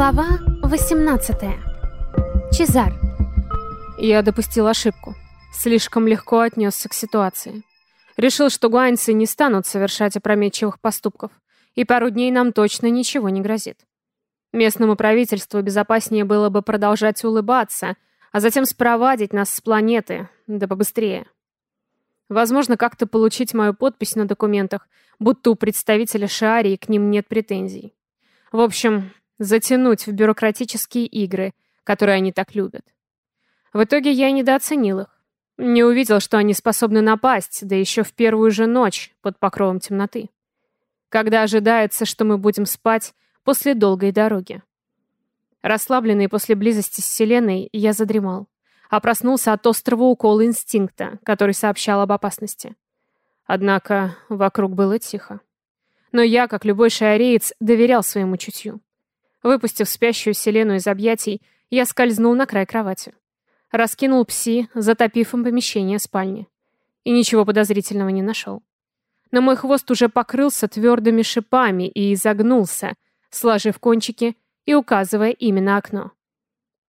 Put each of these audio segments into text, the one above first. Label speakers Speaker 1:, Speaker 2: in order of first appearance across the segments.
Speaker 1: Глава 18. Чезар.
Speaker 2: Я допустил ошибку. Слишком легко отнесся к ситуации. Решил, что гуаньцы не станут совершать опрометчивых поступков, и пару дней нам точно ничего не грозит. Местному правительству безопаснее было бы продолжать улыбаться, а затем спровадить нас с планеты, да побыстрее. Возможно, как-то получить мою подпись на документах, будто у представителя Шиарии к ним нет претензий. В общем, затянуть в бюрократические игры, которые они так любят. В итоге я недооценил их. Не увидел, что они способны напасть, да еще в первую же ночь под покровом темноты. Когда ожидается, что мы будем спать после долгой дороги. Расслабленный после близости с Вселенной, я задремал, а проснулся от острого укола инстинкта, который сообщал об опасности. Однако вокруг было тихо. Но я, как любой шиареец, доверял своему чутью. Выпустив спящую Селену из объятий, я скользнул на край кровати. Раскинул пси, затопив им помещение спальни. И ничего подозрительного не нашел. Но мой хвост уже покрылся твердыми шипами и изогнулся, сложив кончики и указывая именно окно.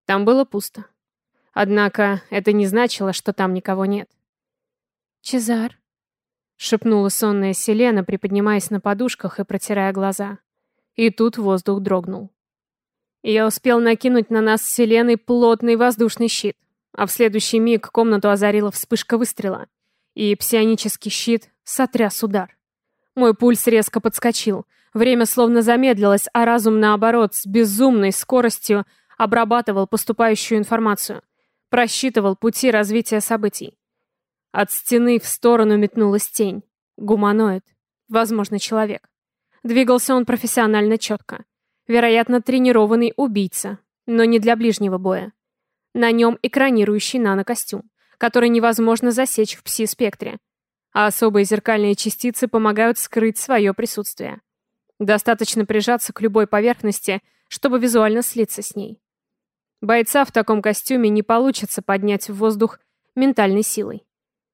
Speaker 2: Там было пусто. Однако это не значило, что там никого нет.
Speaker 1: «Чезар», —
Speaker 2: шепнула сонная Селена, приподнимаясь на подушках и протирая глаза. И тут воздух дрогнул. Я успел накинуть на нас с Селеной плотный воздушный щит, а в следующий миг комнату озарила вспышка выстрела, и псионический щит сотряс удар. Мой пульс резко подскочил, время словно замедлилось, а разум, наоборот, с безумной скоростью обрабатывал поступающую информацию, просчитывал пути развития событий. От стены в сторону метнулась тень. Гуманоид. Возможно, человек. Двигался он профессионально четко. Вероятно, тренированный убийца, но не для ближнего боя. На нем экранирующий нанокостюм, который невозможно засечь в пси-спектре, а особые зеркальные частицы помогают скрыть свое присутствие. Достаточно прижаться к любой поверхности, чтобы визуально слиться с ней. Бойца в таком костюме не получится поднять в воздух ментальной силой.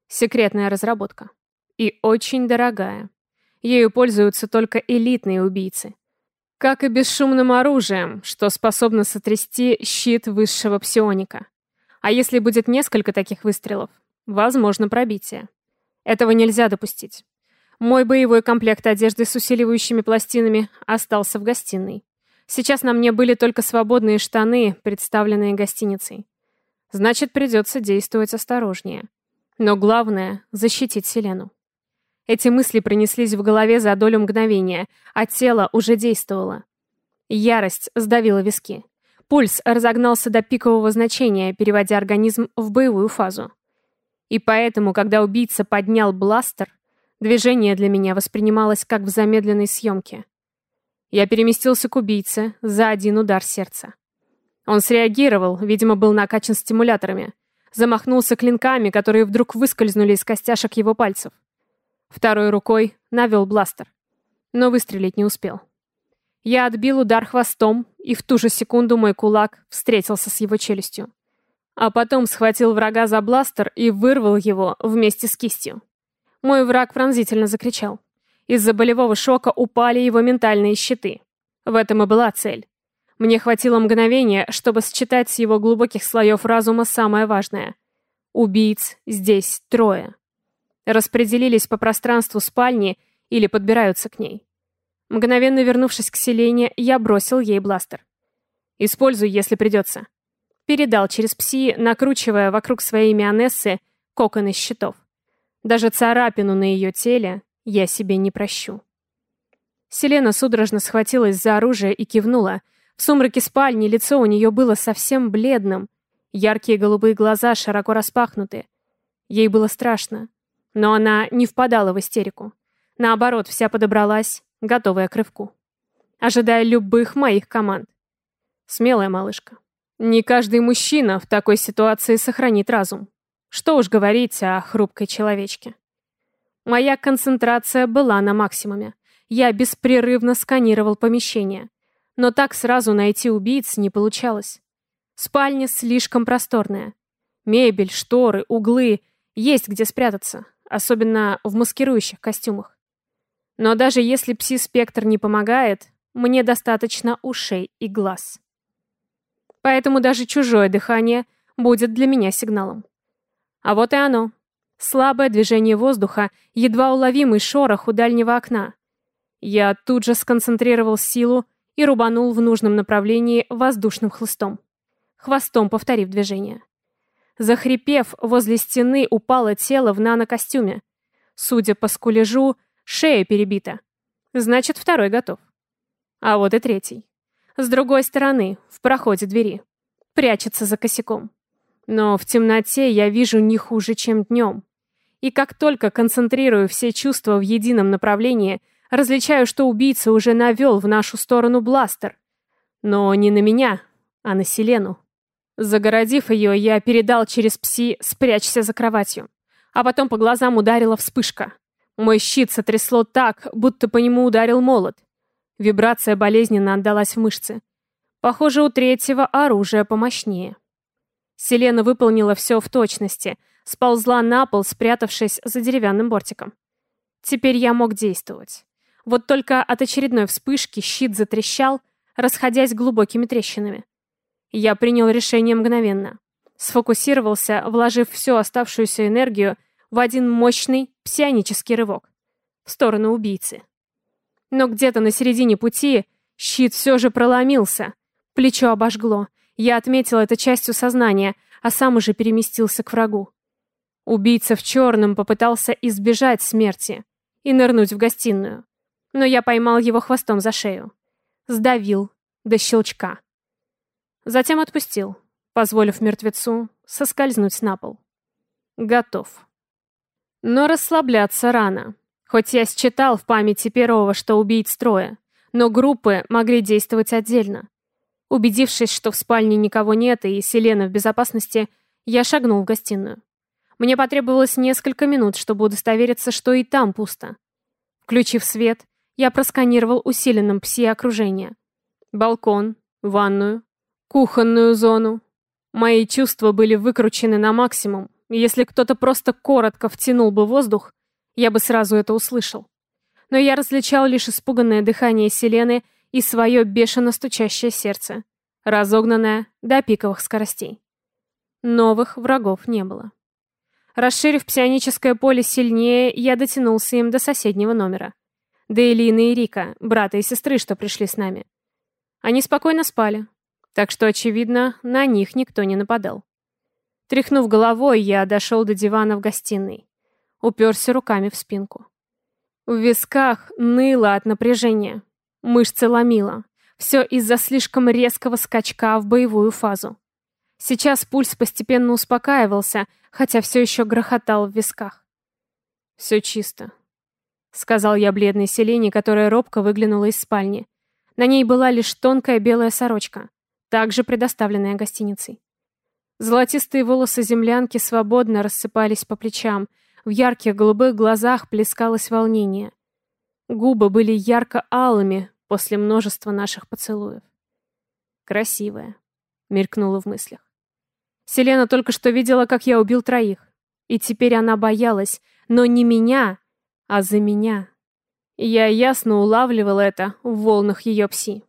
Speaker 2: Секретная разработка. И очень дорогая. Ею пользуются только элитные убийцы. Как и бесшумным оружием, что способно сотрясти щит высшего псионика. А если будет несколько таких выстрелов, возможно пробитие. Этого нельзя допустить. Мой боевой комплект одежды с усиливающими пластинами остался в гостиной. Сейчас на мне были только свободные штаны, представленные гостиницей. Значит, придется действовать осторожнее. Но главное — защитить Селену. Эти мысли пронеслись в голове за долю мгновения, а тело уже действовало. Ярость сдавила виски. Пульс разогнался до пикового значения, переводя организм в боевую фазу. И поэтому, когда убийца поднял бластер, движение для меня воспринималось как в замедленной съемке. Я переместился к убийце за один удар сердца. Он среагировал, видимо, был накачан стимуляторами. Замахнулся клинками, которые вдруг выскользнули из костяшек его пальцев. Второй рукой навел бластер. Но выстрелить не успел. Я отбил удар хвостом, и в ту же секунду мой кулак встретился с его челюстью. А потом схватил врага за бластер и вырвал его вместе с кистью. Мой враг пронзительно закричал. Из-за болевого шока упали его ментальные щиты. В этом и была цель. Мне хватило мгновения, чтобы считать с его глубоких слоев разума самое важное. Убийц здесь трое распределились по пространству спальни или подбираются к ней. Мгновенно вернувшись к Селене, я бросил ей бластер. «Используй, если придется». Передал через пси, накручивая вокруг своей мионессы кокон из щитов. Даже царапину на ее теле я себе не прощу. Селена судорожно схватилась за оружие и кивнула. В сумраке спальни лицо у нее было совсем бледным. Яркие голубые глаза широко распахнуты. Ей было страшно. Но она не впадала в истерику. Наоборот, вся подобралась, готовая к рывку. Ожидая любых моих команд. Смелая малышка. Не каждый мужчина в такой ситуации сохранит разум. Что уж говорить о хрупкой человечке. Моя концентрация была на максимуме. Я беспрерывно сканировал помещение. Но так сразу найти убийц не получалось. Спальня слишком просторная. Мебель, шторы, углы. Есть где спрятаться особенно в маскирующих костюмах. Но даже если пси-спектр не помогает, мне достаточно ушей и глаз. Поэтому даже чужое дыхание будет для меня сигналом. А вот и оно. Слабое движение воздуха, едва уловимый шорох у дальнего окна. Я тут же сконцентрировал силу и рубанул в нужном направлении воздушным хлыстом. Хвостом повторив движение. Захрипев, возле стены упало тело в нанокостюме. Судя по скулежу, шея перебита. Значит, второй готов. А вот и третий. С другой стороны, в проходе двери. Прячется за косяком. Но в темноте я вижу не хуже, чем днем. И как только концентрирую все чувства в едином направлении, различаю, что убийца уже навел в нашу сторону бластер. Но не на меня, а на Селену. Загородив ее, я передал через пси «спрячься за кроватью». А потом по глазам ударила вспышка. Мой щит сотрясло так, будто по нему ударил молот. Вибрация болезненно отдалась в мышцы. Похоже, у третьего оружие помощнее. Селена выполнила все в точности, сползла на пол, спрятавшись за деревянным бортиком. Теперь я мог действовать. Вот только от очередной вспышки щит затрещал, расходясь глубокими трещинами. Я принял решение мгновенно. Сфокусировался, вложив всю оставшуюся энергию в один мощный псионический рывок в сторону убийцы. Но где-то на середине пути щит все же проломился. Плечо обожгло. Я отметил это частью сознания, а сам уже переместился к врагу. Убийца в черном попытался избежать смерти и нырнуть в гостиную. Но я поймал его хвостом за шею. Сдавил до щелчка. Затем отпустил, позволив мертвецу соскользнуть на пол. Готов. Но расслабляться рано. Хоть я считал в памяти первого, что убийц трое, но группы могли действовать отдельно. Убедившись, что в спальне никого нет и Селена в безопасности, я шагнул в гостиную. Мне потребовалось несколько минут, чтобы удостовериться, что и там пусто. Включив свет, я просканировал усиленным пси-окружение. Балкон, ванную, кухонную зону. Мои чувства были выкручены на максимум. Если кто-то просто коротко втянул бы воздух, я бы сразу это услышал. Но я различал лишь испуганное дыхание Селены и свое бешено стучащее сердце, разогнанное до пиковых скоростей. Новых врагов не было. Расширив псионическое поле сильнее, я дотянулся им до соседнего номера. До Элины и Рика, брата и сестры, что пришли с нами. Они спокойно спали, так что, очевидно, на них никто не нападал. Тряхнув головой, я дошел до дивана в гостиной. Уперся руками в спинку. В висках ныло от напряжения. Мышцы ломило. Все из-за слишком резкого скачка в боевую фазу. Сейчас пульс постепенно успокаивался, хотя все еще грохотал в висках. «Все чисто», — сказал я бледной Селене, которая робко выглянула из спальни. На ней была лишь тонкая белая сорочка, также предоставленная гостиницей. Золотистые волосы землянки свободно рассыпались по плечам, в ярких голубых глазах плескалось волнение. Губы были ярко-алыми после множества наших поцелуев. «Красивая», — мелькнула в мыслях. Селена только что видела, как я убил троих. И теперь она боялась, но не меня, а за меня. я ясно улавливал это в волнах ее пси.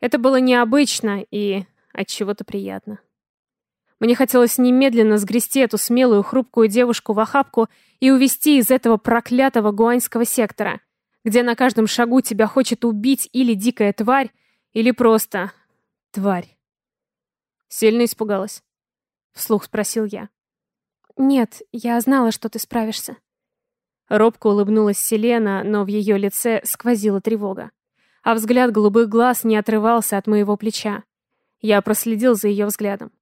Speaker 2: Это было необычно и от чего-то приятно. Мне хотелось немедленно сгрести эту смелую, хрупкую девушку в охапку и увести из этого проклятого гуаньского сектора где на каждом шагу тебя хочет убить или дикая тварь, или просто тварь. Сильно испугалась? Вслух спросил я. Нет, я знала, что ты справишься. Робко улыбнулась Селена, но в ее лице сквозила тревога. А взгляд голубых глаз не отрывался от моего плеча. Я проследил за ее взглядом.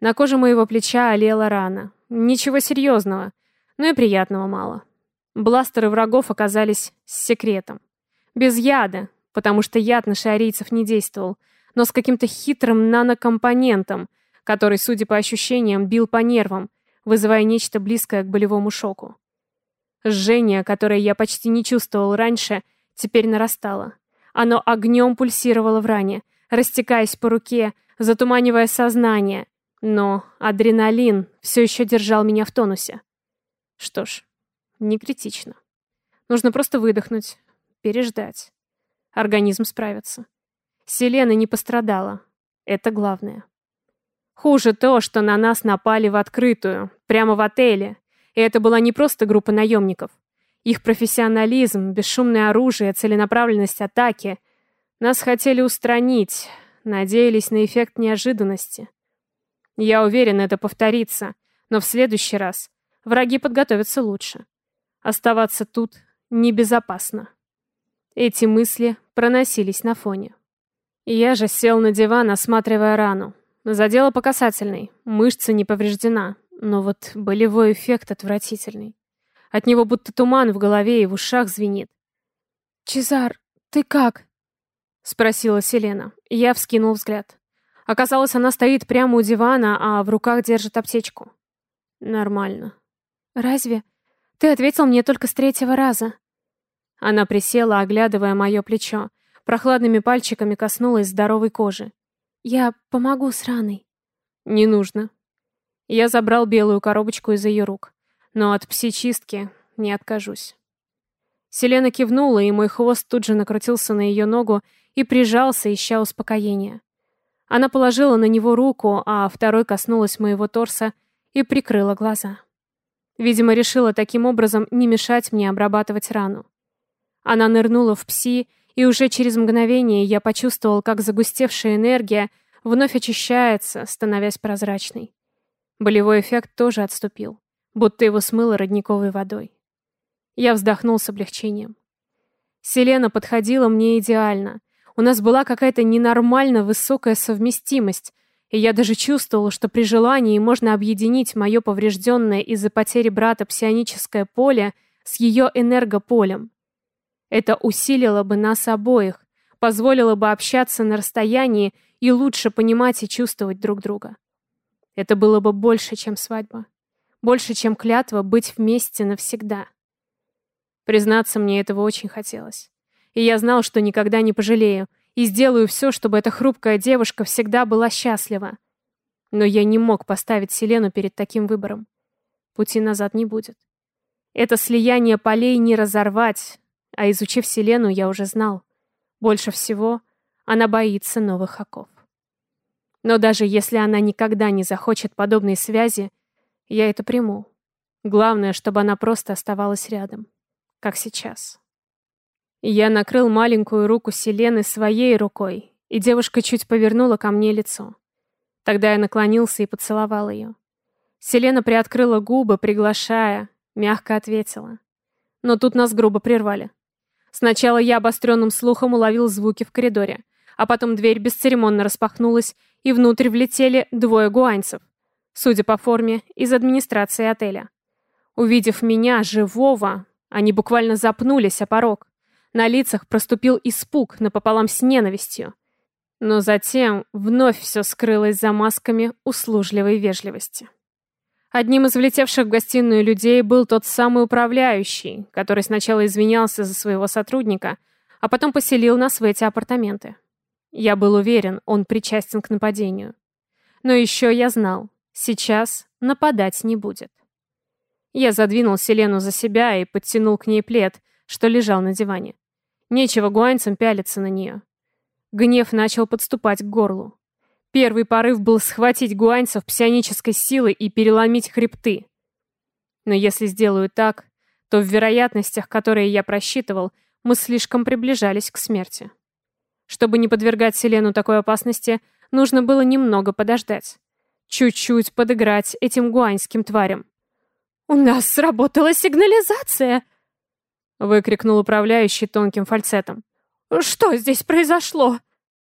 Speaker 2: На коже моего плеча олела рана. Ничего серьезного, но и приятного мало. Бластеры врагов оказались с секретом. Без яда, потому что яд на шиарийцев не действовал, но с каким-то хитрым нанокомпонентом, который, судя по ощущениям, бил по нервам, вызывая нечто близкое к болевому шоку. Жжение, которое я почти не чувствовал раньше, теперь нарастало. Оно огнем пульсировало в ране, растекаясь по руке, затуманивая сознание. Но адреналин все еще держал меня в тонусе. Что ж, не критично. Нужно просто выдохнуть, переждать. Организм справится. Селена не пострадала. Это главное. Хуже то, что на нас напали в открытую, прямо в отеле. И это была не просто группа наемников. Их профессионализм, бесшумное оружие, целенаправленность атаки. Нас хотели устранить, надеялись на эффект неожиданности. Я уверен, это повторится, но в следующий раз враги подготовятся лучше. Оставаться тут небезопасно. Эти мысли проносились на фоне. Я же сел на диван, осматривая рану. Задела по касательной, мышца не повреждена, но вот болевой эффект отвратительный. От него будто туман в голове и в ушах звенит.
Speaker 1: «Чезар, ты как?»
Speaker 2: — спросила Селена. Я вскинул взгляд. Оказалось, она стоит прямо у дивана, а в руках держит аптечку. Нормально.
Speaker 1: «Разве? Ты ответил мне только с третьего раза».
Speaker 2: Она присела, оглядывая мое плечо. Прохладными пальчиками коснулась здоровой кожи.
Speaker 1: «Я помогу с раной».
Speaker 2: «Не нужно». Я забрал белую коробочку из ее рук. Но от псичистки не откажусь. Селена кивнула, и мой хвост тут же накрутился на ее ногу и прижался, ища успокоения. Она положила на него руку, а второй коснулась моего торса и прикрыла глаза. Видимо, решила таким образом не мешать мне обрабатывать рану. Она нырнула в пси, и уже через мгновение я почувствовал, как загустевшая энергия вновь очищается, становясь прозрачной. Болевой эффект тоже отступил, будто его смыло родниковой водой. Я вздохнул с облегчением. Селена подходила мне идеально — у нас была какая-то ненормально высокая совместимость, и я даже чувствовала, что при желании можно объединить мое поврежденное из-за потери брата псионическое поле с ее энергополем. Это усилило бы нас обоих, позволило бы общаться на расстоянии и лучше понимать и чувствовать друг друга. Это было бы больше, чем свадьба. Больше, чем клятва быть вместе навсегда. Признаться, мне этого очень хотелось. И я знал, что никогда не пожалею, и сделаю все, чтобы эта хрупкая девушка всегда была счастлива. Но я не мог поставить Селену перед таким выбором. Пути назад не будет. Это слияние полей не разорвать, а изучив Селену, я уже знал. Больше всего она боится новых оков. Но даже если она никогда не захочет подобной связи, я это приму. Главное, чтобы она просто оставалась рядом, как сейчас. Я накрыл маленькую руку Селены своей рукой, и девушка чуть повернула ко мне лицо. Тогда я наклонился и поцеловал ее. Селена приоткрыла губы, приглашая, мягко ответила. Но тут нас грубо прервали. Сначала я обостренным слухом уловил звуки в коридоре, а потом дверь бесцеремонно распахнулась, и внутрь влетели двое гуаньцев, судя по форме, из администрации отеля. Увидев меня, живого, они буквально запнулись о порог. На лицах проступил испуг напополам с ненавистью. Но затем вновь все скрылось за масками услужливой вежливости. Одним из влетевших в гостиную людей был тот самый управляющий, который сначала извинялся за своего сотрудника, а потом поселил нас в эти апартаменты. Я был уверен, он причастен к нападению. Но еще я знал, сейчас нападать не будет. Я задвинул Селену за себя и подтянул к ней плед, что лежал на диване. Нечего гуаньцам пялиться на нее. Гнев начал подступать к горлу. Первый порыв был схватить гуаньцев псионической силой и переломить хребты. Но если сделаю так, то в вероятностях, которые я просчитывал, мы слишком приближались к смерти. Чтобы не подвергать Селену такой опасности, нужно было немного подождать. Чуть-чуть подыграть этим гуаньским тварям.
Speaker 1: «У нас сработала сигнализация!»
Speaker 2: выкрикнул управляющий тонким фальцетом.
Speaker 1: «Что здесь произошло?»